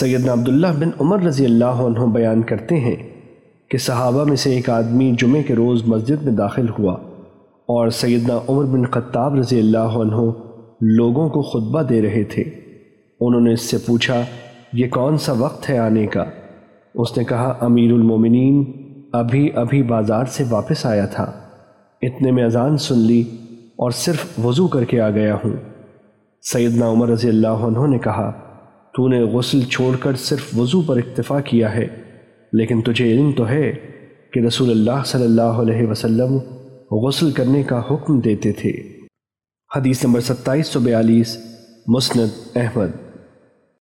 سیدنا عبداللہ بن عمر رضی اللہ عنہ بیان کرتے ہیں کہ صحابہ میں سے ایک آدمی جمعے کے روز مسجد میں داخل ہوا اور سیدنا عمر بن خطاب رضی اللہ عنہ لوگوں کو خطبہ دے رہے تھے۔ انہوں نے اس سے پوچھا، یہ کون سا وقت ہے آنے کا؟ اس نے کہا، امیر المومنین، ابھی ابھی بازار سے واپس آیا تھا۔ اتنے میں اذان سن لی اور صرف وضو کر کے آ گیا ہوں۔ سیدنا عمر رضی اللہ عنہ نے کہا تو نے غسل چھوڑ کر صرف وضو پر اکتفا کیا ہے، لیکن تجھے علم تو ہے کہ رسول اللہ صلی اللہ علیہ وسلم غسل کرنے کا حکم دیتے تھے۔ حدیث نمبر ستائیس سو بیالیس، مسند احمد۔